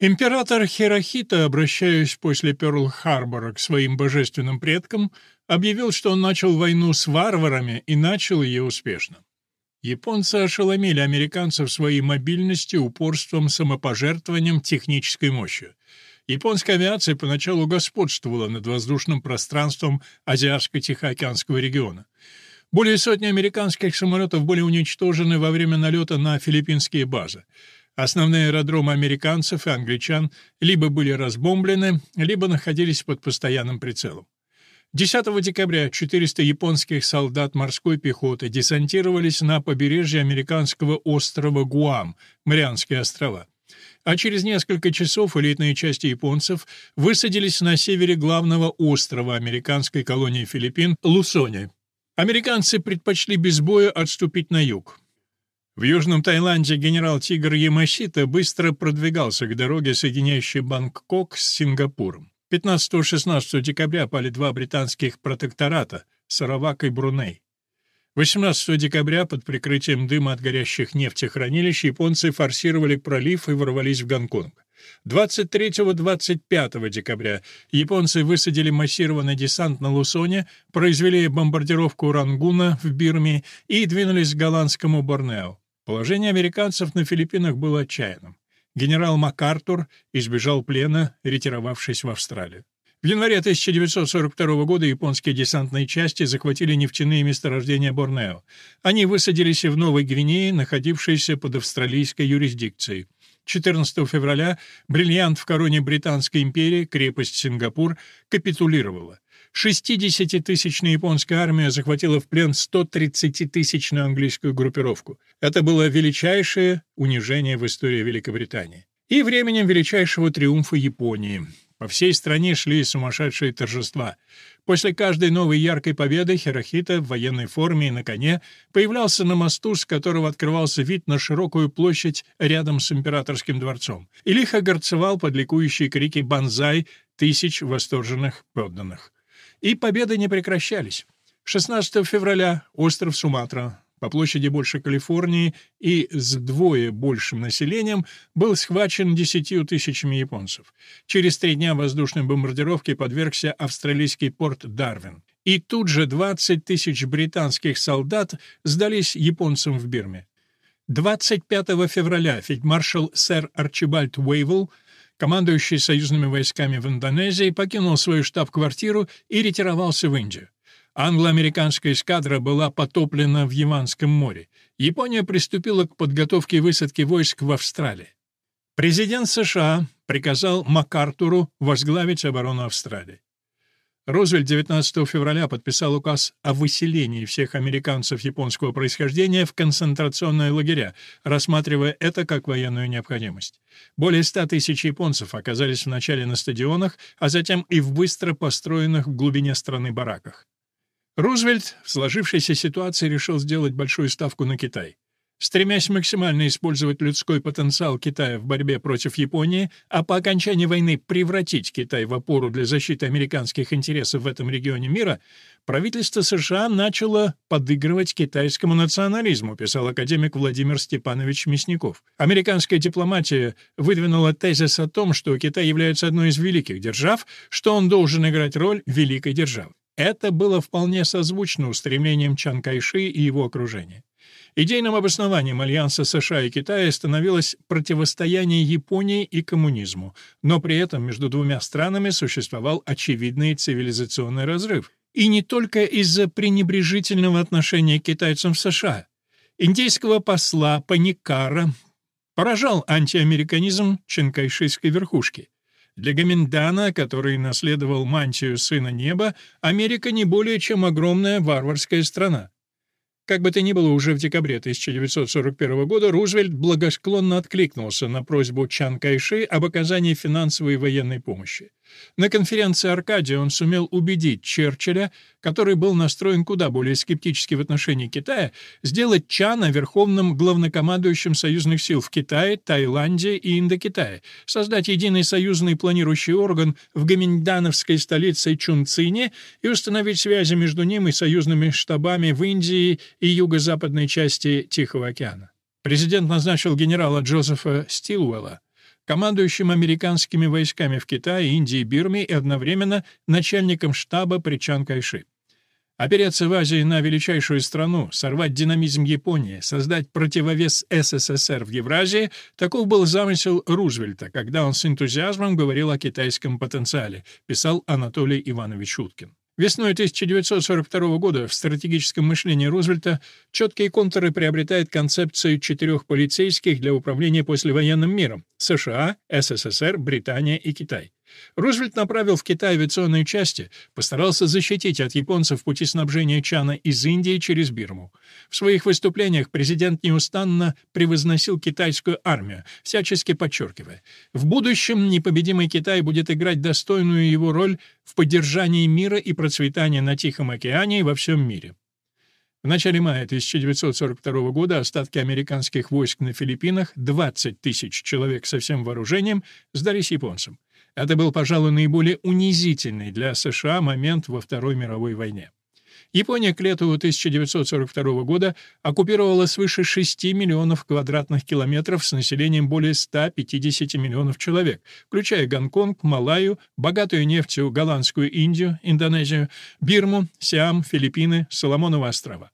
Император Хирохита, обращаясь после Пёрл-Харбора к своим божественным предкам, объявил, что он начал войну с варварами и начал ее успешно. Японцы ошеломили американцев своей мобильностью, упорством, самопожертвованием, технической мощью. Японская авиация поначалу господствовала над воздушным пространством Азиатско-Тихоокеанского региона. Более сотни американских самолетов были уничтожены во время налета на филиппинские базы. Основные аэродромы американцев и англичан либо были разбомблены, либо находились под постоянным прицелом. 10 декабря 400 японских солдат морской пехоты десантировались на побережье американского острова Гуам, Марианские острова. А через несколько часов элитные части японцев высадились на севере главного острова американской колонии Филиппин Лусоне. Американцы предпочли без боя отступить на юг. В Южном Таиланде генерал Тигр Ямасита быстро продвигался к дороге, соединяющей Бангкок с Сингапуром. 15-16 декабря пали два британских протектората — Саравак и Бруней. 18 декабря под прикрытием дыма от горящих нефтехранилищ японцы форсировали пролив и ворвались в Гонконг. 23-25 декабря японцы высадили массированный десант на Лусоне, произвели бомбардировку Рангуна в Бирме и двинулись к голландскому Борнео. Положение американцев на Филиппинах было отчаянным. Генерал МакАртур избежал плена, ретировавшись в Австралию. В январе 1942 года японские десантные части захватили нефтяные месторождения Борнео. Они высадились в Новой Гвинее, находившейся под австралийской юрисдикцией. 14 февраля бриллиант в короне Британской империи, крепость Сингапур, капитулировала. 60-тысячная японская армия захватила в плен 130-тысячную английскую группировку. Это было величайшее унижение в истории Великобритании. И временем величайшего триумфа Японии. По всей стране шли сумасшедшие торжества. После каждой новой яркой победы Хирохита в военной форме и на коне появлялся на мосту, с которого открывался вид на широкую площадь рядом с императорским дворцом, и лихо горцевал под ликующие крики «Бонзай!» тысяч восторженных подданных. И победы не прекращались. 16 февраля остров Суматра, по площади больше Калифорнии и с вдвое большим населением, был схвачен десятью тысячами японцев. Через три дня воздушной бомбардировки подвергся австралийский порт Дарвин. И тут же 20 тысяч британских солдат сдались японцам в Бирме. 25 февраля фельдмаршал сэр Арчибальд Уэйвелл командующий союзными войсками в Индонезии, покинул свою штаб-квартиру и ретировался в Индию. Англо-американская эскадра была потоплена в Яванском море. Япония приступила к подготовке высадки войск в Австралии. Президент США приказал МакАртуру возглавить оборону Австралии. Рузвельт 19 февраля подписал указ о выселении всех американцев японского происхождения в концентрационные лагеря, рассматривая это как военную необходимость. Более 100 тысяч японцев оказались вначале на стадионах, а затем и в быстро построенных в глубине страны бараках. Рузвельт в сложившейся ситуации решил сделать большую ставку на Китай. Стремясь максимально использовать людской потенциал Китая в борьбе против Японии, а по окончании войны превратить Китай в опору для защиты американских интересов в этом регионе мира, правительство США начало подыгрывать китайскому национализму, писал академик Владимир Степанович Мясников. Американская дипломатия выдвинула тезис о том, что Китай является одной из великих держав, что он должен играть роль великой державы. Это было вполне созвучно устремлениям Чан Кайши и его окружения. Идейным обоснованием альянса США и Китая становилось противостояние Японии и коммунизму, но при этом между двумя странами существовал очевидный цивилизационный разрыв. И не только из-за пренебрежительного отношения к китайцам в США. Индийского посла Паникара поражал антиамериканизм чанкайшистской верхушки. Для Гаминдана, который наследовал мантию Сына Неба, Америка не более чем огромная варварская страна. Как бы то ни было, уже в декабре 1941 года Рузвельт благосклонно откликнулся на просьбу Чан Кайши об оказании финансовой и военной помощи. На конференции Аркадия он сумел убедить Черчилля, который был настроен куда более скептически в отношении Китая, сделать Чана верховным главнокомандующим союзных сил в Китае, Таиланде и Индокитае, создать единый союзный планирующий орган в гаминдановской столице Чунцине и установить связи между ним и союзными штабами в Индии и юго-западной части Тихого океана. Президент назначил генерала Джозефа Стилуэлла командующим американскими войсками в Китае, Индии и Бирме и одновременно начальником штаба при Чан Кайши. Опереться в Азии на величайшую страну, сорвать динамизм Японии, создать противовес СССР в Евразии — таков был замысел Рузвельта, когда он с энтузиазмом говорил о китайском потенциале, писал Анатолий Иванович Уткин. Весной 1942 года в стратегическом мышлении Рузвельта четкие контуры приобретает концепцию четырех полицейских для управления послевоенным миром — США, СССР, Британия и Китай. Рузвельт направил в Китай авиационные части, постарался защитить от японцев пути снабжения Чана из Индии через Бирму. В своих выступлениях президент неустанно превозносил китайскую армию, всячески подчеркивая, в будущем непобедимый Китай будет играть достойную его роль в поддержании мира и процветания на Тихом океане и во всем мире. В начале мая 1942 года остатки американских войск на Филиппинах, 20 тысяч человек со всем вооружением, сдались японцам. Это был, пожалуй, наиболее унизительный для США момент во Второй мировой войне. Япония к лету 1942 года оккупировала свыше 6 миллионов квадратных километров с населением более 150 миллионов человек, включая Гонконг, Малайю, богатую нефтью голландскую Индию, Индонезию, Бирму, Сиам, Филиппины, Соломоновы острова.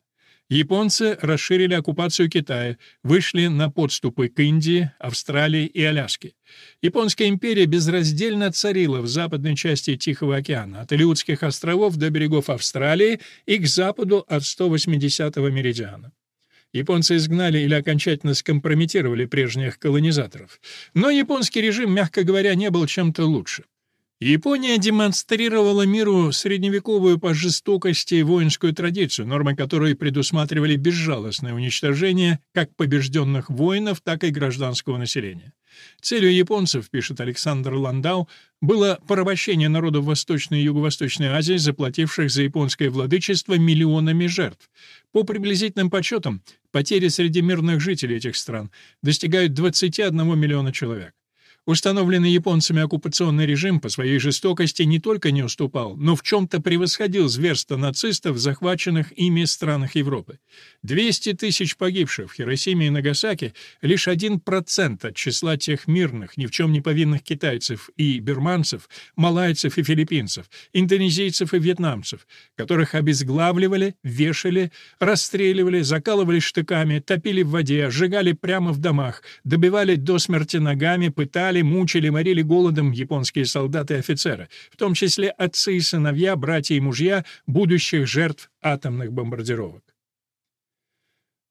Японцы расширили оккупацию Китая, вышли на подступы к Индии, Австралии и Аляске. Японская империя безраздельно царила в западной части Тихого океана, от Илиутских островов до берегов Австралии и к западу от 180-го меридиана. Японцы изгнали или окончательно скомпрометировали прежних колонизаторов. Но японский режим, мягко говоря, не был чем-то лучше. Япония демонстрировала миру средневековую по жестокости воинскую традицию, нормы которой предусматривали безжалостное уничтожение как побежденных воинов, так и гражданского населения. Целью японцев, пишет Александр Ландау, было порабощение народов Восточной и Юго-Восточной Азии, заплативших за японское владычество миллионами жертв. По приблизительным подсчетам, потери среди мирных жителей этих стран достигают 21 миллиона человек. Установленный японцами оккупационный режим по своей жестокости не только не уступал, но в чем-то превосходил зверство нацистов в захваченных ими странах Европы. 200 тысяч погибших в Хиросиме и Нагасаки — лишь 1% от числа тех мирных, ни в чем не повинных китайцев и бирманцев, малайцев и филиппинцев, индонезийцев и вьетнамцев, которых обезглавливали, вешали, расстреливали, закалывали штыками, топили в воде, сжигали прямо в домах, добивали до смерти ногами, пытали, Пытали, мучили, морили голодом японские солдаты и офицеры, в том числе отцы и сыновья, братья и мужья будущих жертв атомных бомбардировок.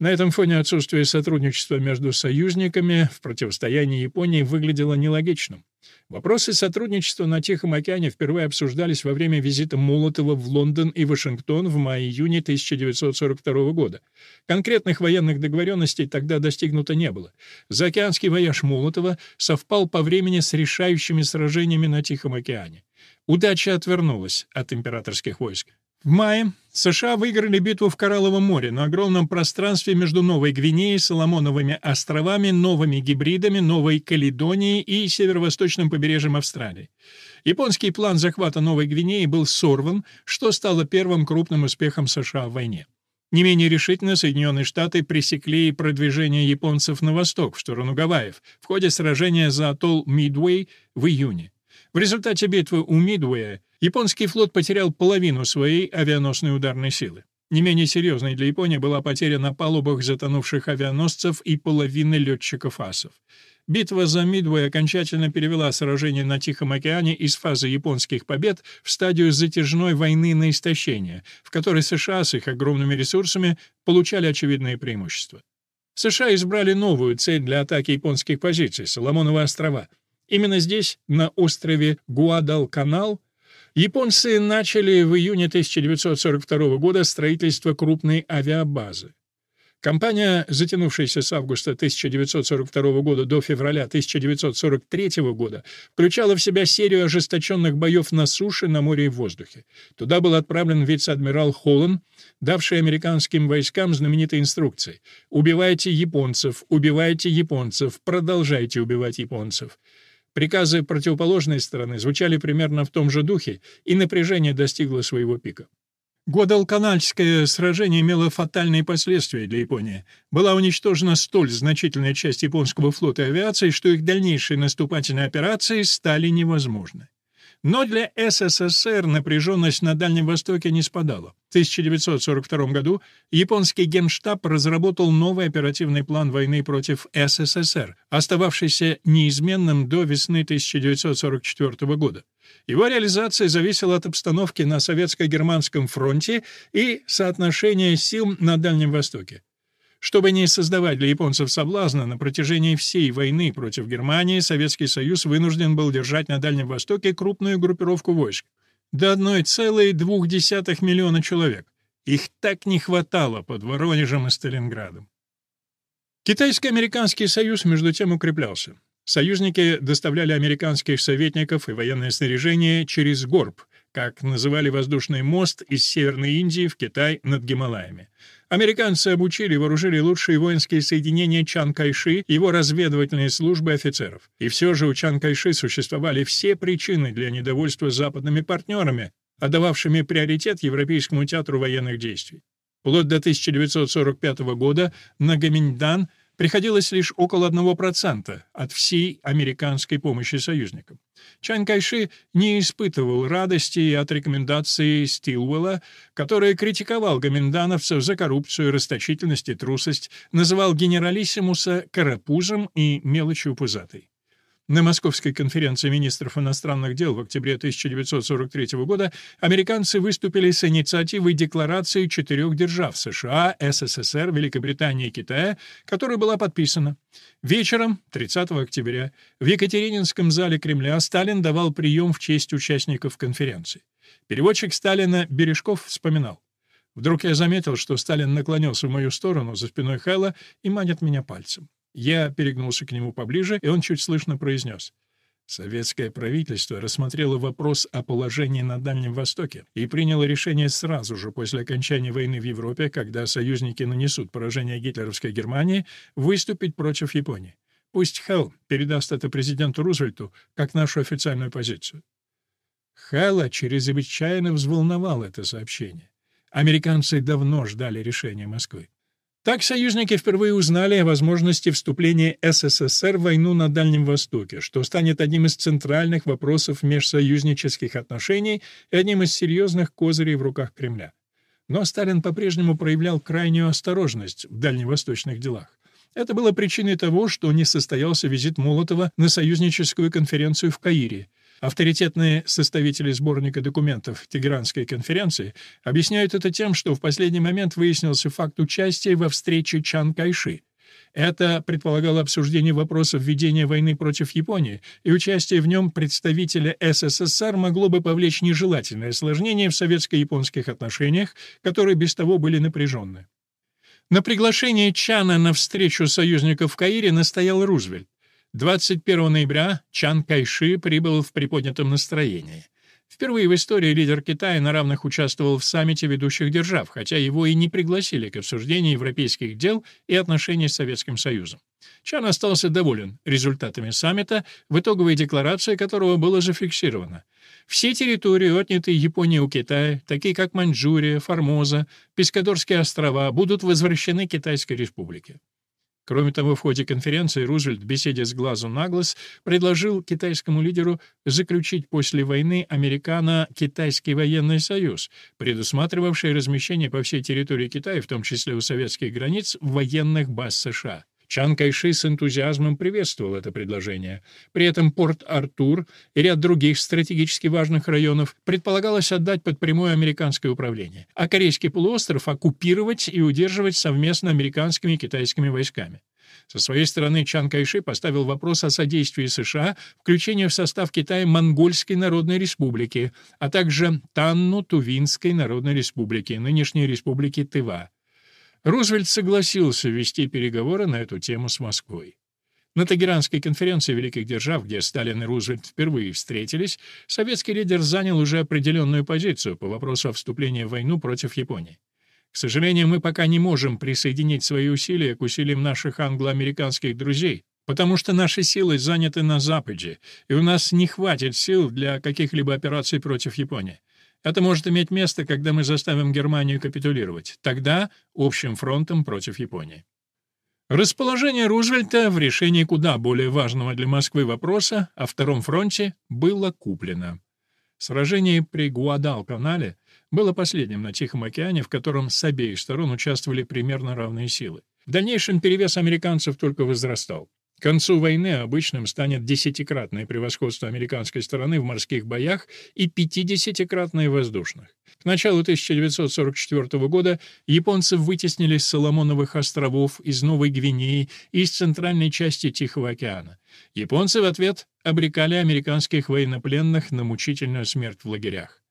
На этом фоне отсутствие сотрудничества между союзниками в противостоянии Японии выглядело нелогичным. Вопросы сотрудничества на Тихом океане впервые обсуждались во время визита Молотова в Лондон и Вашингтон в мае-июне 1942 года. Конкретных военных договоренностей тогда достигнуто не было. Заокеанский вояж Молотова совпал по времени с решающими сражениями на Тихом океане. Удача отвернулась от императорских войск. В мае США выиграли битву в Коралловом море на огромном пространстве между Новой Гвинеей, Соломоновыми островами, Новыми Гибридами, Новой Каледонией и северо-восточным побережьем Австралии. Японский план захвата Новой Гвинеи был сорван, что стало первым крупным успехом США в войне. Не менее решительно Соединенные Штаты пресекли продвижение японцев на восток, в сторону Гавайев, в ходе сражения за атолл Мидуэй в июне. В результате битвы у Мидуэя японский флот потерял половину своей авианосной ударной силы. Не менее серьезной для Японии была потеря на палубах затонувших авианосцев и половины летчиков-асов. Битва за Мидвей окончательно перевела сражение на Тихом океане из фазы японских побед в стадию затяжной войны на истощение, в которой США с их огромными ресурсами получали очевидные преимущества. США избрали новую цель для атаки японских позиций — Соломоновы острова — Именно здесь, на острове Гуадалканал, японцы начали в июне 1942 года строительство крупной авиабазы. Кампания, затянувшаяся с августа 1942 года до февраля 1943 года, включала в себя серию ожесточенных боев на суше, на море и в воздухе. Туда был отправлен вице-адмирал Холлан, давший американским войскам знаменитые инструкции «Убивайте японцев, убивайте японцев, продолжайте убивать японцев». Приказы противоположной стороны звучали примерно в том же духе, и напряжение достигло своего пика. Гуадалканальское сражение имело фатальные последствия для Японии. Была уничтожена столь значительная часть японского флота и авиации, что их дальнейшие наступательные операции стали невозможны. Но для СССР напряженность на Дальнем Востоке не спадала. В 1942 году японский генштаб разработал новый оперативный план войны против СССР, остававшийся неизменным до весны 1944 года. Его реализация зависела от обстановки на советско-германском фронте и соотношения сил на Дальнем Востоке. Чтобы не создавать для японцев соблазна, на протяжении всей войны против Германии Советский Союз вынужден был держать на Дальнем Востоке крупную группировку войск до 1,2 миллиона человек. Их так не хватало под Воронежем и Сталинградом. Китайско-американский союз между тем укреплялся. Союзники доставляли американских советников и военное снаряжение через Горб, как называли воздушный мост из Северной Индии в Китай над Гималаями. Американцы обучили и вооружили лучшие воинские соединения Чан Кайши, его разведывательные службы офицеров. И все же у Чан Кайши существовали все причины для недовольства западными партнерами, отдававшими приоритет Европейскому театру военных действий. Вплоть до 1945 года на Гаминьдан – приходилось лишь около 1% от всей американской помощи союзникам. Чан Кайши не испытывал радости от рекомендации Стилвелла, который критиковал гоминдановцев за коррупцию, расточительность и трусость, называл генералиссимуса карапузом и мелочью пузатой. На Московской конференции министров иностранных дел в октябре 1943 года американцы выступили с инициативой декларации четырех держав США, СССР, Великобритании и Китая, которая была подписана. Вечером, 30 октября, в Екатерининском зале Кремля Сталин давал прием в честь участников конференции. Переводчик Сталина Бережков вспоминал. Вдруг я заметил, что Сталин наклонился в мою сторону за спиной Хэлла и манит меня пальцем. Я перегнулся к нему поближе, и он чуть слышно произнес. Советское правительство рассмотрело вопрос о положении на Дальнем Востоке и приняло решение сразу же после окончания войны в Европе, когда союзники нанесут поражение гитлеровской Германии, выступить против Японии. Пусть Хелл передаст это президенту Рузвельту как нашу официальную позицию. Хэлла чрезвычайно взволновал это сообщение. Американцы давно ждали решения Москвы. Так союзники впервые узнали о возможности вступления СССР в войну на Дальнем Востоке, что станет одним из центральных вопросов межсоюзнических отношений и одним из серьезных козырей в руках Кремля. Но Сталин по-прежнему проявлял крайнюю осторожность в дальневосточных делах. Это было причиной того, что не состоялся визит Молотова на союзническую конференцию в Каире — Авторитетные составители сборника документов Тегеранской конференции объясняют это тем, что в последний момент выяснился факт участия во встрече Чан Кайши. Это предполагало обсуждение вопросов ведения войны против Японии, и участие в нем представителя СССР могло бы повлечь нежелательное осложнение в советско-японских отношениях, которые без того были напряженны. На приглашение Чана на встречу союзников в Каире настоял Рузвельт. 21 ноября Чан Кайши прибыл в приподнятом настроении. Впервые в истории лидер Китая на равных участвовал в саммите ведущих держав, хотя его и не пригласили к обсуждению европейских дел и отношений с Советским Союзом. Чан остался доволен результатами саммита, в итоговой декларации которого было зафиксировано. Все территории, отнятые Японией у Китая, такие как Маньчжурия, Формоза, Пескадорские острова, будут возвращены Китайской Республике. Кроме того, в ходе конференции Рузвельт в беседе с глазу на глаз предложил китайскому лидеру заключить после войны Американо-Китайский военный союз, предусматривавший размещение по всей территории Китая, в том числе у советских границ, военных баз США. Чан Кайши с энтузиазмом приветствовал это предложение. При этом Порт-Артур и ряд других стратегически важных районов предполагалось отдать под прямое американское управление, а Корейский полуостров оккупировать и удерживать совместно американскими и китайскими войсками. Со своей стороны Чан Кайши поставил вопрос о содействии США включению в состав Китая Монгольской Народной Республики, а также Танну-Тувинской Народной Республики, нынешней республики Тыва. Рузвельт согласился вести переговоры на эту тему с Москвой. На Тегеранской конференции великих держав, где Сталин и Рузвельт впервые встретились, советский лидер занял уже определенную позицию по вопросу о вступлении в войну против Японии. К сожалению, мы пока не можем присоединить свои усилия к усилиям наших англо-американских друзей, потому что наши силы заняты на Западе, и у нас не хватит сил для каких-либо операций против Японии. Это может иметь место, когда мы заставим Германию капитулировать. Тогда общим фронтом против Японии. Расположение Рузвельта в решении куда более важного для Москвы вопроса о Втором фронте было куплено. Сражение при Гуадал-канале было последним на Тихом океане, в котором с обеих сторон участвовали примерно равные силы. В дальнейшем перевес американцев только возрастал. К концу войны обычным станет десятикратное превосходство американской стороны в морских боях и пятидесятикратное в воздушных. К началу 1944 года японцев вытеснили с Соломоновых островов, из Новой Гвинеи и из центральной части Тихого океана. Японцы в ответ обрекали американских военнопленных на мучительную смерть в лагерях.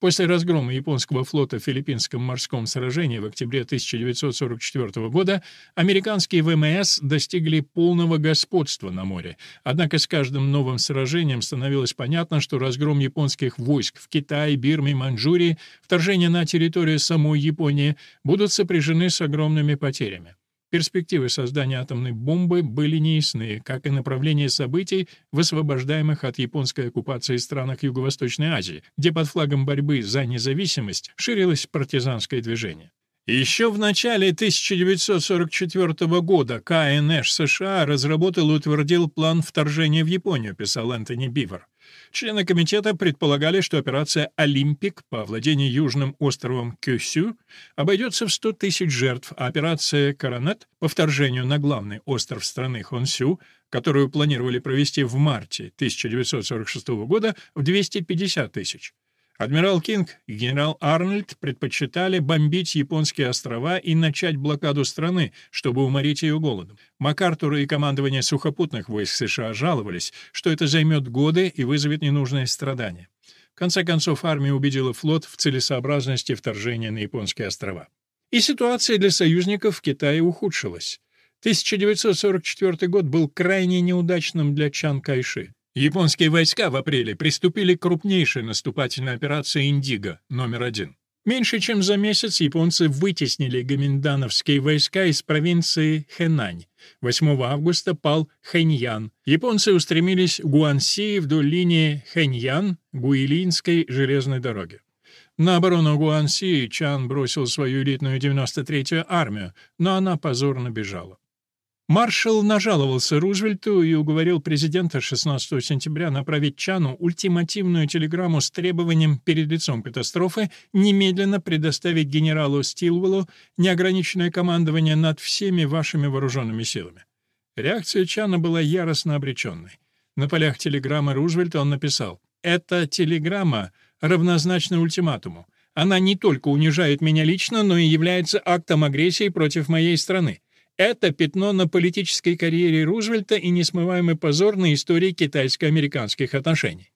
После разгрома японского флота в филиппинском морском сражении в октябре 1944 года американские ВМС достигли полного господства на море. Однако с каждым новым сражением становилось понятно, что разгром японских войск в Китае, Бирме, Маньчжурии, вторжение на территорию самой Японии будут сопряжены с огромными потерями. Перспективы создания атомной бомбы были неясны, как и направление событий в освобождаемых от японской оккупации странах Юго-Восточной Азии, где под флагом борьбы за независимость ширилось партизанское движение. Еще в начале 1944 года КНШ США разработал и утвердил план вторжения в Японию, писал Энтони Бивер. Члены комитета предполагали, что операция «Олимпик» по владению южным островом Кюсю обойдется в 100 тысяч жертв, а операция «Коронет» по вторжению на главный остров страны Хонсю, которую планировали провести в марте 1946 года, в 250 тысяч. Адмирал Кинг и генерал Арнольд предпочитали бомбить японские острова и начать блокаду страны, чтобы уморить ее голодом. МакАртур и командование сухопутных войск США жаловались, что это займет годы и вызовет ненужные страдания. В конце концов, армия убедила флот в целесообразности вторжения на японские острова. И ситуация для союзников в Китае ухудшилась. 1944 год был крайне неудачным для Чан Кайши. Японские войска в апреле приступили к крупнейшей наступательной операции «Индиго» номер один. Меньше чем за месяц японцы вытеснили гоминдановские войска из провинции Хэнань. 8 августа пал Хэньян. Японцы устремились в Гуанси вдоль линии Хэньян-Гуилинской железной дороги. На оборону Гуанси Чан бросил свою элитную 93-ю армию, но она позорно бежала. Маршал нажаловался Рузвельту и уговорил президента 16 сентября направить Чану ультимативную телеграмму с требованием перед лицом катастрофы немедленно предоставить генералу Стилвеллу неограниченное командование над всеми вашими вооруженными силами. Реакция Чана была яростно обреченной. На полях телеграммы Рузвельта он написал «Эта телеграмма равнозначна ультиматуму. Она не только унижает меня лично, но и является актом агрессии против моей страны. Это пятно на политической карьере Рузвельта и несмываемый позор на истории китайско-американских отношений.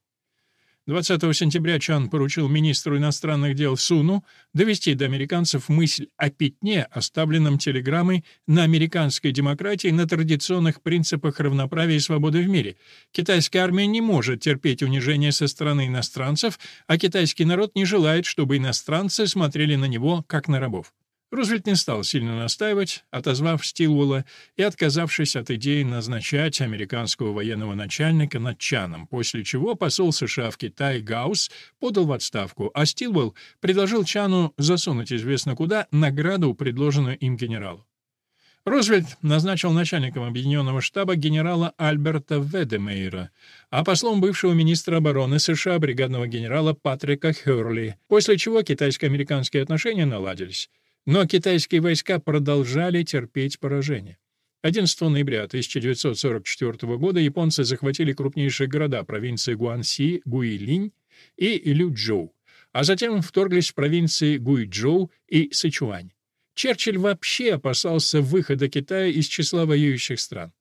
20 сентября Чан поручил министру иностранных дел Суну довести до американцев мысль о пятне, оставленном телеграммой на американской демократии на традиционных принципах равноправия и свободы в мире. Китайская армия не может терпеть унижение со стороны иностранцев, а китайский народ не желает, чтобы иностранцы смотрели на него как на рабов. Рузвельт не стал сильно настаивать, отозвав Стилуэлла и отказавшись от идеи назначать американского военного начальника над Чаном, после чего посол США в Китай Гаусс подал в отставку, а Стилуэлл предложил Чану засунуть известно куда награду, предложенную им генералу. Рузвельт назначил начальником Объединенного штаба генерала Альберта Ведемейра, а послом бывшего министра обороны США бригадного генерала Патрика Херли, после чего китайско-американские отношения наладились. Но китайские войска продолжали терпеть поражение. 11 ноября 1944 года японцы захватили крупнейшие города провинции Гуанси, Гуилинь и Лючжоу, а затем вторглись в провинции Гуйчжоу и Сычуань. Черчилль вообще опасался выхода Китая из числа воюющих стран.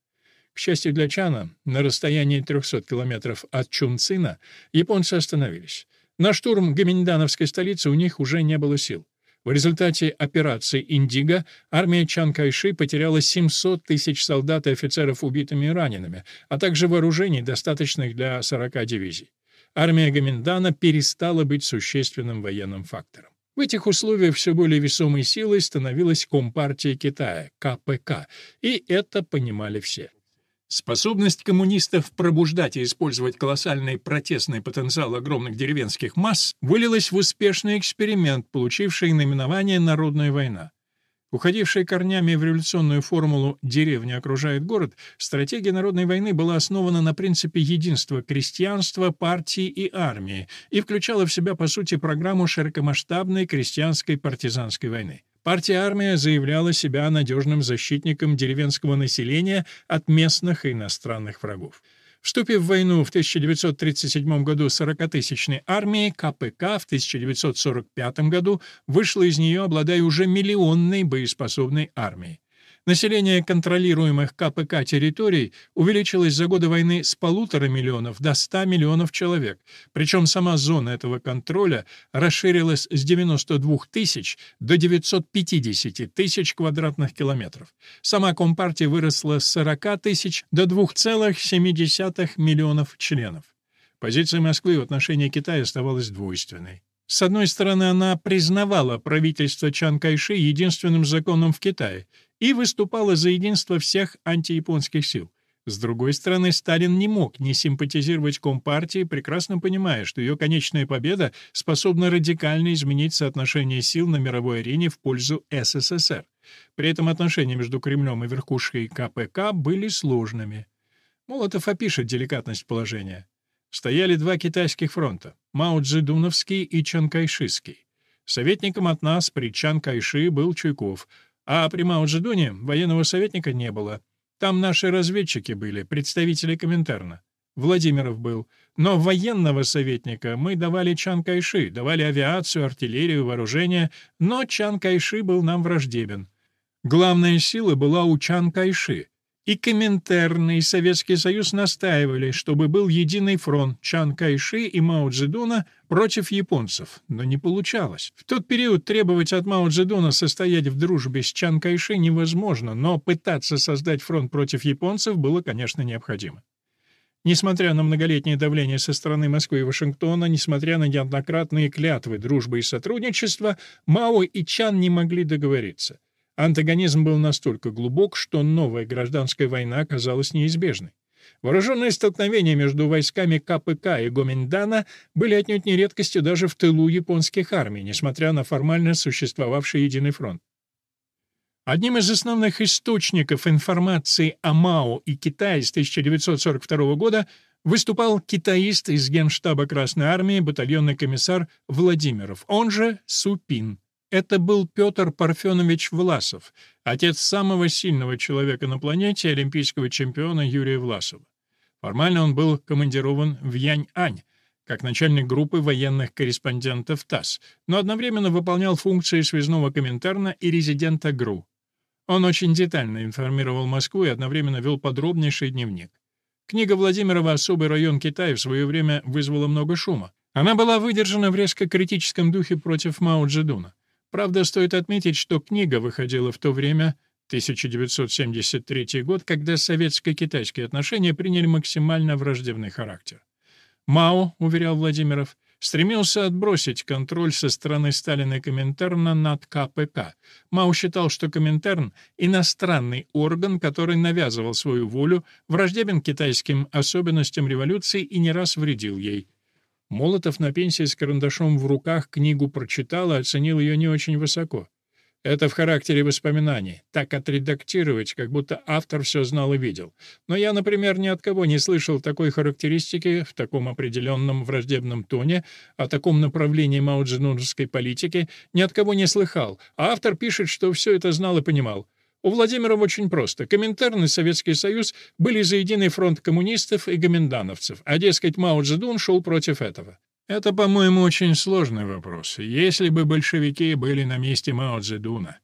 К счастью для Чана, на расстоянии 300 километров от Чунцина японцы остановились. На штурм гоминдановской столицы у них уже не было сил. В результате операции «Индиго» армия Чан Кайши потеряла 700 тысяч солдат и офицеров убитыми и ранеными, а также вооружений, достаточных для 40 дивизий. Армия Гаминдана перестала быть существенным военным фактором. В этих условиях все более весомой силой становилась Компартия Китая, КПК, и это понимали все. Способность коммунистов пробуждать и использовать колоссальный протестный потенциал огромных деревенских масс вылилась в успешный эксперимент, получивший наименование «Народная война». Уходившая корнями в революционную формулу «деревня окружает город», стратегия народной войны была основана на принципе единства крестьянства, партии и армии и включала в себя, по сути, программу широкомасштабной крестьянской партизанской войны. Партия-армия заявляла себя надежным защитником деревенского населения от местных и иностранных врагов. Вступив в войну в 1937 году 40-тысячной армией, КПК в 1945 году вышла из нее, обладая уже миллионной боеспособной армией. Население контролируемых КПК территорий увеличилось за годы войны с полутора миллионов до 100 миллионов человек, причем сама зона этого контроля расширилась с 92 тысяч до 950 тысяч квадратных километров. Сама Компартия выросла с 40 тысяч до 2,7 миллионов членов. Позиция Москвы в отношении Китая оставалась двойственной. С одной стороны, она признавала правительство Чан Кайши единственным законом в Китае и выступала за единство всех антияпонских сил. С другой стороны, Сталин не мог не симпатизировать Компартии, прекрасно понимая, что ее конечная победа способна радикально изменить соотношение сил на мировой арене в пользу СССР. При этом отношения между Кремлем и верхушкой КПК были сложными. Молотов опишет деликатность положения. Стояли два китайских фронта — Мао Цзэдуновский и Чанкайшиский. Советником от нас при Чан Кайши был Чуйков — а при Мао Цзэдуне военного советника не было. Там наши разведчики были, представители Коминтерна. Владимиров был. Но военного советника мы давали Чан Кайши, давали авиацию, артиллерию, вооружение, но Чан Кайши был нам враждебен. Главная сила была у Чан Кайши. И Коминтерн, и Советский Союз настаивали, чтобы был единый фронт Чан Кайши и Мао Цзэдуна против японцев, но не получалось. В тот период требовать от Мао Цзэдуна состоять в дружбе с Чан Кайши невозможно, но пытаться создать фронт против японцев было, конечно, необходимо. Несмотря на многолетнее давление со стороны Москвы и Вашингтона, несмотря на неоднократные клятвы дружбы и сотрудничества, Мао и Чан не могли договориться. Антагонизм был настолько глубок, что новая гражданская война оказалась неизбежной. Вооруженные столкновения между войсками КПК и Гоминдана были отнюдь не редкостью даже в тылу японских армий, несмотря на формально существовавший единый фронт. Одним из основных источников информации о Мао и Китае с 1942 года выступал китаист из Генштаба Красной Армии, батальонный комиссар Владимиров, он же Супин. Это был Петр Парфенович Власов, отец самого сильного человека на планете, олимпийского чемпиона Юрия Власова. Формально он был командирован в Янь-Ань, как начальник группы военных корреспондентов ТАСС, но одновременно выполнял функции связного Коминтерна и резидента ГРУ. Он очень детально информировал Москву и одновременно вел подробнейший дневник. Книга Владимирова «Особый район Китая» в свое время вызвала много шума. Она была выдержана в резко критическом духе против Мао Цзэдуна. Правда, стоит отметить, что книга выходила в то время, 1973 год, когда советско-китайские отношения приняли максимально враждебный характер. Мао, уверял Владимиров, стремился отбросить контроль со стороны Сталина и Коминтерна над КПК. Мао считал, что Коминтерн — иностранный орган, который навязывал свою волю, враждебен китайским особенностям революции и не раз вредил ей. Молотов на пенсии с карандашом в руках книгу прочитал и оценил ее не очень высоко. Это в характере воспоминаний. Так отредактировать, как будто автор все знал и видел. Но я, например, ни от кого не слышал такой характеристики в таком определенном враждебном тоне, о таком направлении маоцзэдуновской политики, ни от кого не слыхал. А автор пишет, что все это знал и понимал. У Владимира очень просто. Коминтерн и Советский Союз были за единый фронт коммунистов и гоминдановцев, а, дескать, Мао Цзэдун шел против этого. Это, по-моему, очень сложный вопрос. Если бы большевики были на месте Мао Цзэдуна,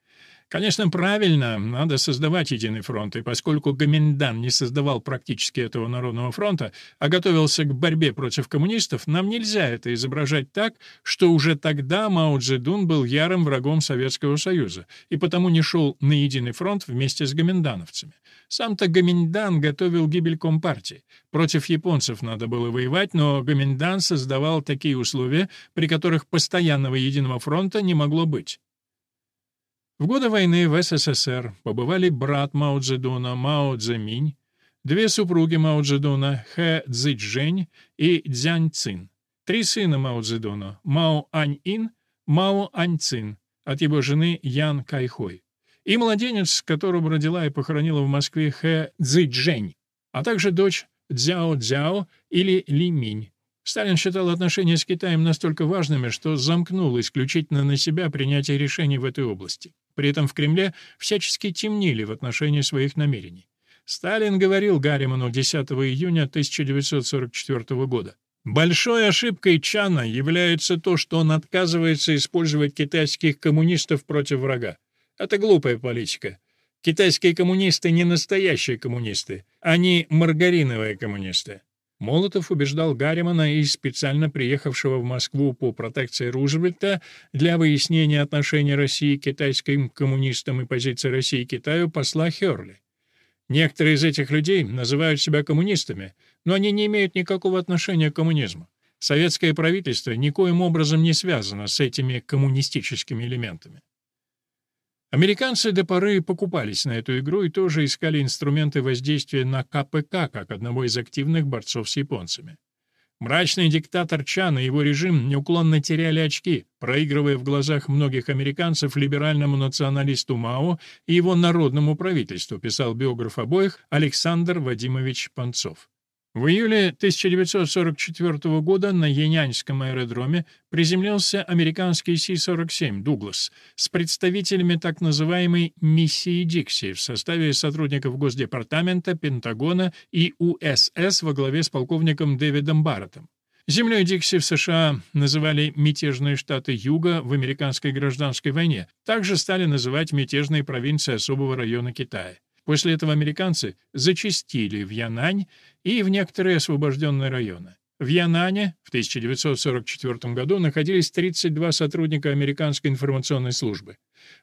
Конечно, правильно, надо создавать единый фронт, и поскольку Гоминдан не создавал практически этого народного фронта, а готовился к борьбе против коммунистов, нам нельзя это изображать так, что уже тогда Мао Цзэдун был ярым врагом Советского Союза и потому не шел на единый фронт вместе с гоминдановцами. Сам-то Гоминдан готовил гибель Компартии. Против японцев надо было воевать, но Гоминдан создавал такие условия, при которых постоянного единого фронта не могло быть. В годы войны в СССР побывали брат Мао Цзэдуна Мао Цзэминь, две супруги Мао Цзэдуна Хэ Цзэчжэнь и Цзянь Цин, три сына Мао Цзэдуна Мао Ань-Ин, Мао Ань-Цин, от его жены Ян Кайхой, и младенец, которого родила и похоронила в Москве Хэ Цзэчжэнь, а также дочь Цзяо Цзяо или Ли Минь. Сталин считал отношения с Китаем настолько важными, что замкнул исключительно на себя принятие решений в этой области. При этом в Кремле всячески темнили в отношении своих намерений. Сталин говорил Гарриману 10 июня 1944 года. Большой ошибкой Чана является то, что он отказывается использовать китайских коммунистов против врага. Это глупая политика. Китайские коммунисты не настоящие коммунисты, они маргариновые коммунисты. Молотов убеждал Гарримана и специально приехавшего в Москву по протекции Рузвельта для выяснения отношений России к китайским коммунистам и позиции России к Китаю посла Херли. Некоторые из этих людей называют себя коммунистами, но они не имеют никакого отношения к коммунизму. Советское правительство никоим образом не связано с этими коммунистическими элементами. Американцы до поры покупались на эту игру и тоже искали инструменты воздействия на КПК как одного из активных борцов с японцами. Мрачный диктатор Чан и его режим неуклонно теряли очки, проигрывая в глазах многих американцев либеральному националисту Мао и его народному правительству, писал биограф обоих Александр Вадимович Панцов. В июле 1944 года на Яньаньском аэродроме приземлился американский Си-47 «Дуглас» с представителями так называемой «миссии Дикси» в составе сотрудников Госдепартамента, Пентагона и УСС во главе с полковником Дэвидом Барреттом. Землей Дикси в США называли мятежные штаты Юга в американской гражданской войне. Также стали называть мятежные провинции особого района Китая. После этого американцы зачастили в Янань и в некоторые освобожденные районы. В Янане в 1944 году находились 32 сотрудника американской информационной службы.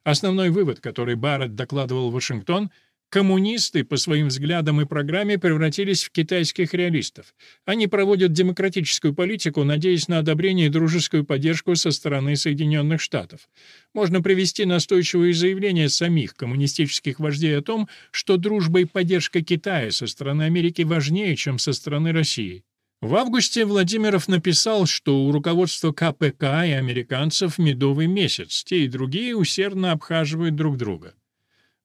Основной вывод, который Барретт докладывал в Вашингтон, Коммунисты по своим взглядам и программе превратились в китайских реалистов. Они проводят демократическую политику, надеясь на одобрение и дружескую поддержку со стороны Соединенных Штатов. Можно привести настойчивые заявления самих коммунистических вождей о том, что дружба и поддержка Китая со стороны Америки важнее, чем со стороны России. В августе Владимиров написал, что у руководства КПК и американцев медовый месяц, те и другие усердно обхаживают друг друга.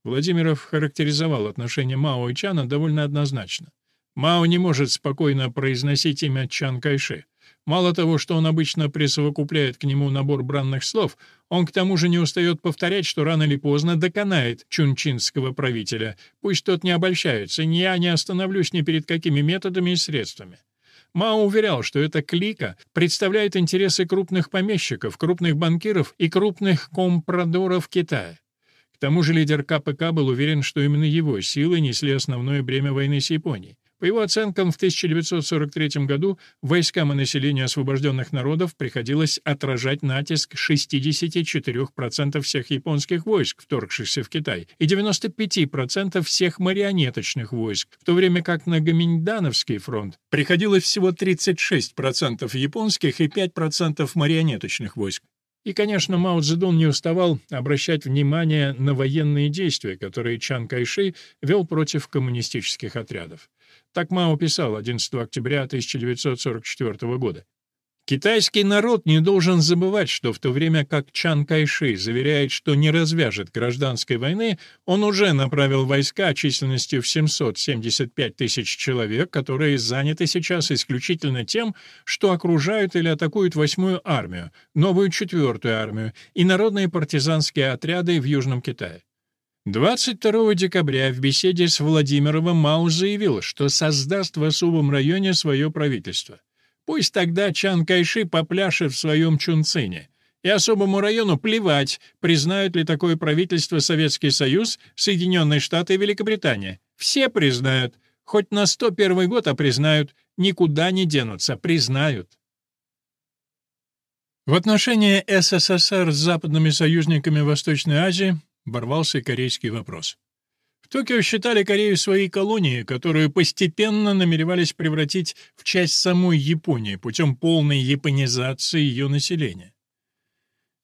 Владимиров характеризовал отношения Мао и Чана довольно однозначно. Мао не может спокойно произносить имя Чан Кайши. Мало того, что он обычно присовокупляет к нему набор бранных слов, он к тому же не устает повторять, что рано или поздно доконает чунчинского правителя. Пусть тот не обольщается, ни я не остановлюсь ни перед какими методами и средствами. Мао уверял, что эта клика представляет интересы крупных помещиков, крупных банкиров и крупных компрадоров Китая. К тому же лидер КПК был уверен, что именно его силы несли основное бремя войны с Японией. По его оценкам, в 1943 году войскам и населению освобожденных народов приходилось отражать натиск 64% всех японских войск, вторгшихся в Китай, и 95% всех марионеточных войск, в то время как на Гаминьдановский фронт приходилось всего 36% японских и 5% марионеточных войск. И, конечно, Мао Цзэдун не уставал обращать внимание на военные действия, которые Чан Кайши вел против коммунистических отрядов. Так Мао писал 11 октября 1944 года. Китайский народ не должен забывать, что в то время как Чан Кайши заверяет, что не развяжет гражданской войны, он уже направил войска численностью в 775 тысяч человек, которые заняты сейчас исключительно тем, что окружают или атакуют восьмую армию, новую четвертую армию и народные партизанские отряды в Южном Китае. 22 декабря в беседе с Владимировым Мао заявил, что создаст в особом районе свое правительство. Пусть тогда Чан Кайши попляшет в своем Чунцине. И особому району плевать, признают ли такое правительство Советский Союз, Соединенные Штаты и Великобритания. Все признают. Хоть на 101 год, а признают. Никуда не денутся, признают. В отношении СССР с западными союзниками Восточной Азии ворвался корейский вопрос. Токио считали Корею своей колонией, которую постепенно намеревались превратить в часть самой Японии путем полной японизации ее населения.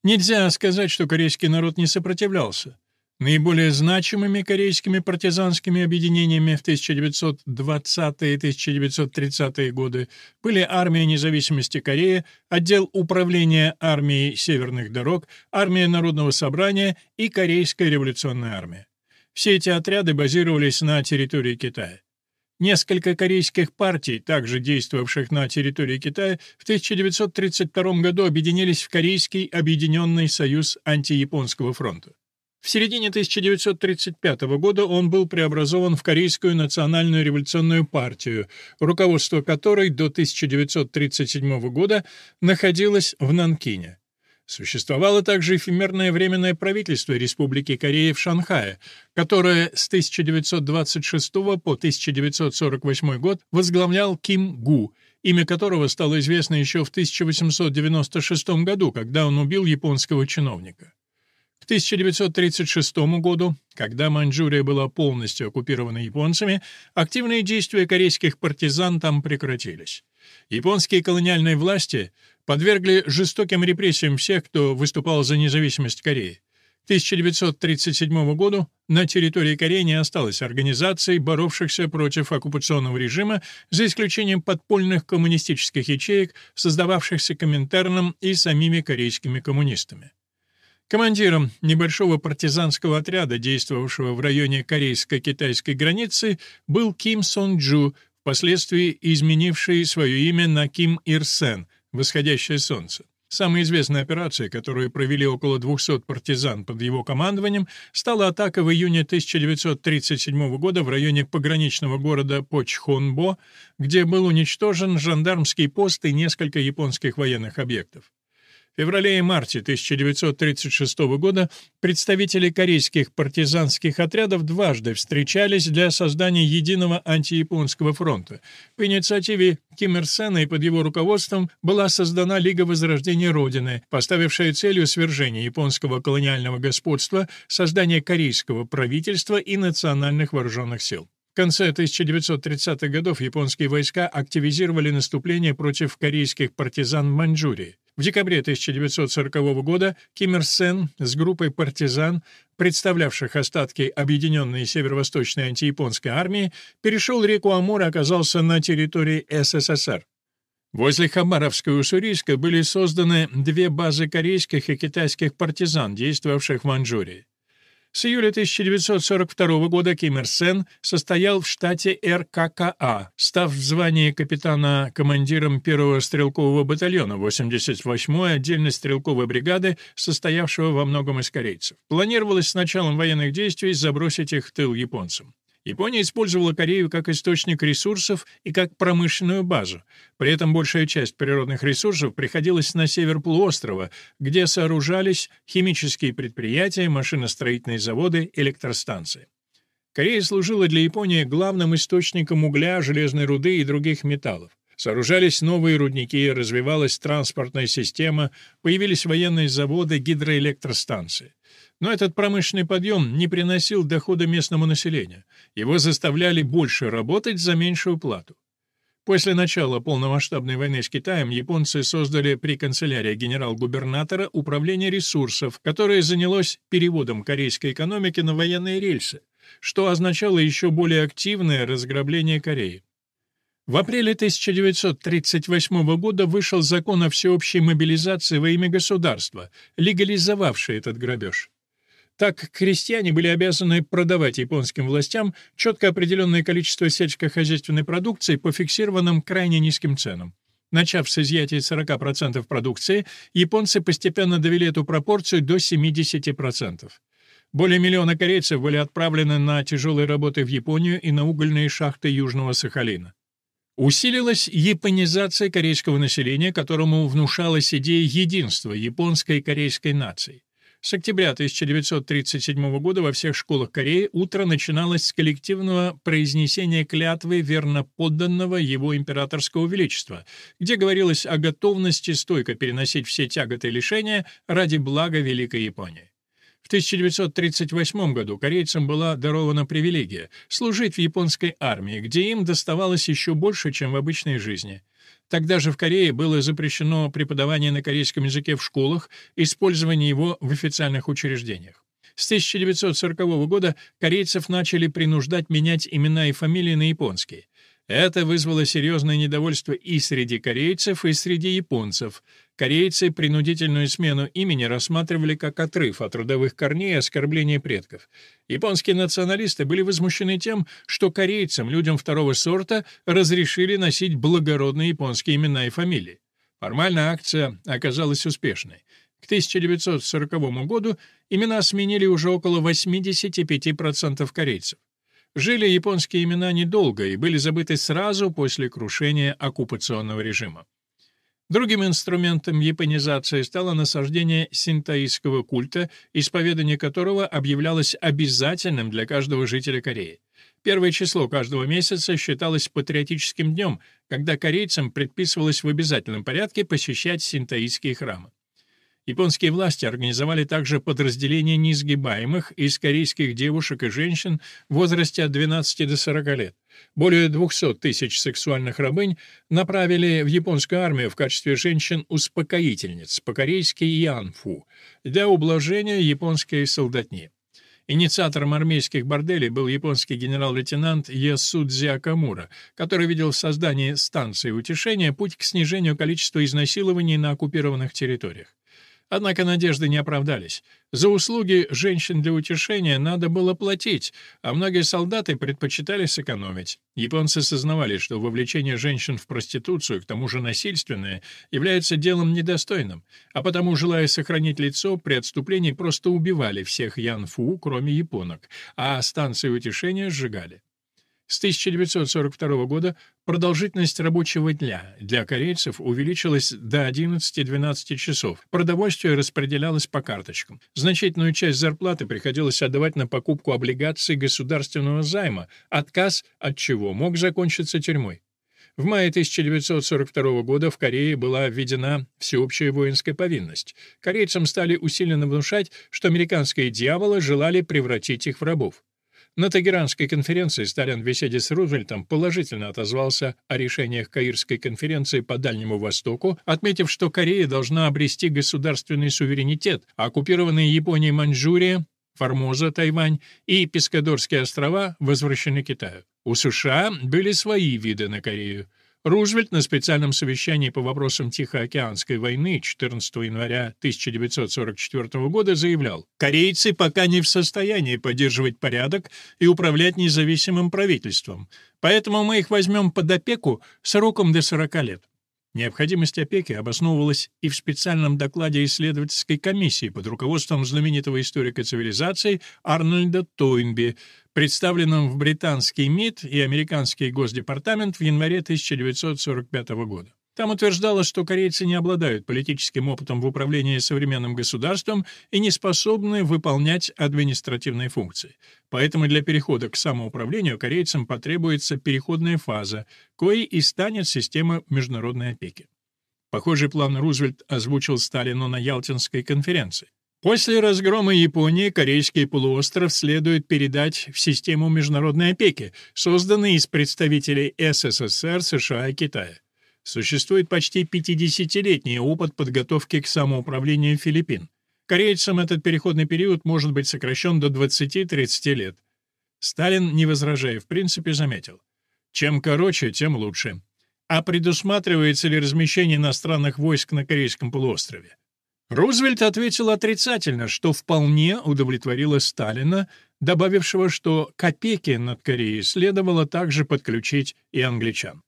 Нельзя сказать, что корейский народ не сопротивлялся. Наиболее значимыми корейскими партизанскими объединениями в 1920-е и 1930-е годы были Армия независимости Кореи, Отдел управления армией Северных дорог, Армия народного собрания и Корейская революционная армия. Все эти отряды базировались на территории Китая. Несколько корейских партий, также действовавших на территории Китая, в 1932 году объединились в Корейский объединенный союз антияпонского фронта. В середине 1935 года он был преобразован в Корейскую национальную революционную партию, руководство которой до 1937 года находилось в Нанкине. Существовало также эфемерное временное правительство Республики Корея в Шанхае, которое с 1926 по 1948 год возглавлял Ким Гу, имя которого стало известно еще в 1896 году, когда он убил японского чиновника. К 1936 году, когда Маньчжурия была полностью оккупирована японцами, активные действия корейских партизан там прекратились. Японские колониальные власти подвергли жестоким репрессиям всех, кто выступал за независимость Кореи. К 1937 году на территории Кореи не осталось организаций, боровшихся против оккупационного режима, за исключением подпольных коммунистических ячеек, создававшихся Коминтерном и самими корейскими коммунистами. Командиром небольшого партизанского отряда, действовавшего в районе корейско-китайской границы, был Ким Сон Джу, впоследствии изменивший свое имя на Ким Ир Сен, «Восходящее солнце». Самой известной операцией, которую провели около 200 партизан под его командованием, стала атака в июне 1937 года в районе пограничного города Почхонбо, где был уничтожен жандармский пост и несколько японских военных объектов. Феврале и марте 1936 года представители корейских партизанских отрядов дважды встречались для создания единого антияпонского фронта. По инициативе Ким Ир Сена и под его руководством была создана Лига Возрождения Родины, поставившая целью свержения японского колониального господства, создание корейского правительства и национальных вооруженных сил. В конце 1930-х годов японские войска активизировали наступление против корейских партизан в Маньчжурии. В декабре 1940 года Ким Ир Сен с группой партизан, представлявших остатки объединенной северо-восточной антияпонской армии, перешел реку Амур и оказался на территории СССР. Возле Хабаровска Уссурийска были созданы две базы корейских и китайских партизан, действовавших в Маньчжурии. С июля 1942 года Ким Ир Сен состоял в штате РККА, став в звании капитана командиром первого стрелкового батальона 88-й отдельной стрелковой бригады, состоявшего во многом из корейцев. Планировалось с началом военных действий забросить их в тыл японцам. Япония использовала Корею как источник ресурсов и как промышленную базу. При этом большая часть природных ресурсов приходилась на север полуострова, где сооружались химические предприятия, машиностроительные заводы, электростанции. Корея служила для Японии главным источником угля, железной руды и других металлов. Сооружались новые рудники, развивалась транспортная система, появились военные заводы, гидроэлектростанции. Но этот промышленный подъем не приносил дохода местному населению. Его заставляли больше работать за меньшую плату. После начала полномасштабной войны с Китаем японцы создали при канцелярии генерал-губернатора управление ресурсов, которое занялось переводом корейской экономики на военные рельсы, что означало еще более активное разграбление Кореи. В апреле 1938 года вышел закон о всеобщей мобилизации во имя государства, легализовавший этот грабеж. Так крестьяне были обязаны продавать японским властям четко определенное количество сельскохозяйственной продукции по фиксированным крайне низким ценам. Начав с изъятия 40% продукции, японцы постепенно довели эту пропорцию до 70%. Более миллиона корейцев были отправлены на тяжелые работы в Японию и на угольные шахты Южного Сахалина. Усилилась японизация корейского населения, которому внушалась идея единства японской и корейской наций. С октября 1937 года во всех школах Кореи утро начиналось с коллективного произнесения клятвы верноподданного его императорского величества, где говорилось о готовности стойко переносить все тяготы и лишения ради блага Великой Японии. В 1938 году корейцам была дарована привилегия служить в японской армии, где им доставалось еще больше, чем в обычной жизни – Тогда же в Корее было запрещено преподавание на корейском языке в школах, использование его в официальных учреждениях. С 1940 года корейцев начали принуждать менять имена и фамилии на японские. Это вызвало серьезное недовольство и среди корейцев, и среди японцев. Корейцы принудительную смену имени рассматривали как отрыв от трудовых корней и оскорбление предков. Японские националисты были возмущены тем, что корейцам, людям второго сорта, разрешили носить благородные японские имена и фамилии. Формально акция оказалась успешной. К 1940 году имена сменили уже около 85% корейцев. Жили японские имена недолго и были забыты сразу после крушения оккупационного режима. Другим инструментом японизации стало насаждение синтоистского культа, исповедание которого объявлялось обязательным для каждого жителя Кореи. Первое число каждого месяца считалось патриотическим днем, когда корейцам предписывалось в обязательном порядке посещать синтоистские храмы. Японские власти организовали также подразделение неизгибаемых из корейских девушек и женщин в возрасте от 12 до 40 лет. Более 200 тысяч сексуальных рабынь направили в японскую армию в качестве женщин-успокоительниц, по-корейски янфу, для ублажения японской солдатни. Инициатором армейских борделей был японский генерал-лейтенант Ясудзи Акамура, который видел в создании станции утешения путь к снижению количества изнасилований на оккупированных территориях. Однако надежды не оправдались. За услуги женщин для утешения надо было платить, а многие солдаты предпочитали сэкономить. Японцы сознавали, что вовлечение женщин в проституцию, к тому же насильственное, является делом недостойным, а потому, желая сохранить лицо, при отступлении просто убивали всех янфу, кроме японок, а станции утешения сжигали. С 1942 года продолжительность рабочего дня для корейцев увеличилась до 11-12 часов. Продовольствие распределялось по карточкам. Значительную часть зарплаты приходилось отдавать на покупку облигаций государственного займа, отказ от чего мог закончиться тюрьмой. В мае 1942 года в Корее была введена всеобщая воинская повинность. Корейцам стали усиленно внушать, что американские дьяволы желали превратить их в рабов. На Тегеранской конференции Сталин в беседе с Рузвельтом положительно отозвался о решениях Каирской конференции по Дальнему Востоку, отметив, что Корея должна обрести государственный суверенитет, а оккупированные Японией Маньчжурия, Формоза, Тайвань и Пескадорские острова возвращены Китаю. У США были свои виды на Корею. Рузвельт на специальном совещании по вопросам Тихоокеанской войны 14 января 1944 года заявлял, «Корейцы пока не в состоянии поддерживать порядок и управлять независимым правительством, поэтому мы их возьмем под опеку сроком до 40 лет». Необходимость опеки обосновывалась и в специальном докладе исследовательской комиссии под руководством знаменитого историка цивилизации Арнольда Тойнби, представленном в британский МИД и американский Госдепартамент в январе 1945 года. Там утверждалось, что корейцы не обладают политическим опытом в управлении современным государством и не способны выполнять административные функции. Поэтому для перехода к самоуправлению корейцам потребуется переходная фаза, коей и станет система международной опеки. Похожий план Рузвельт озвучил Сталину на Ялтинской конференции. После разгрома Японии Корейский полуостров следует передать в систему международной опеки, созданной из представителей СССР, США и Китая. Существует почти 50-летний опыт подготовки к самоуправлению Филиппин. Корейцам этот переходный период может быть сокращен до 20-30 лет. Сталин, не возражая, в принципе заметил. Чем короче, тем лучше. А предусматривается ли размещение иностранных войск на Корейском полуострове? Рузвельт ответил отрицательно, что вполне удовлетворило Сталина, добавившего, что к опеке над Кореей следовало также подключить и англичан.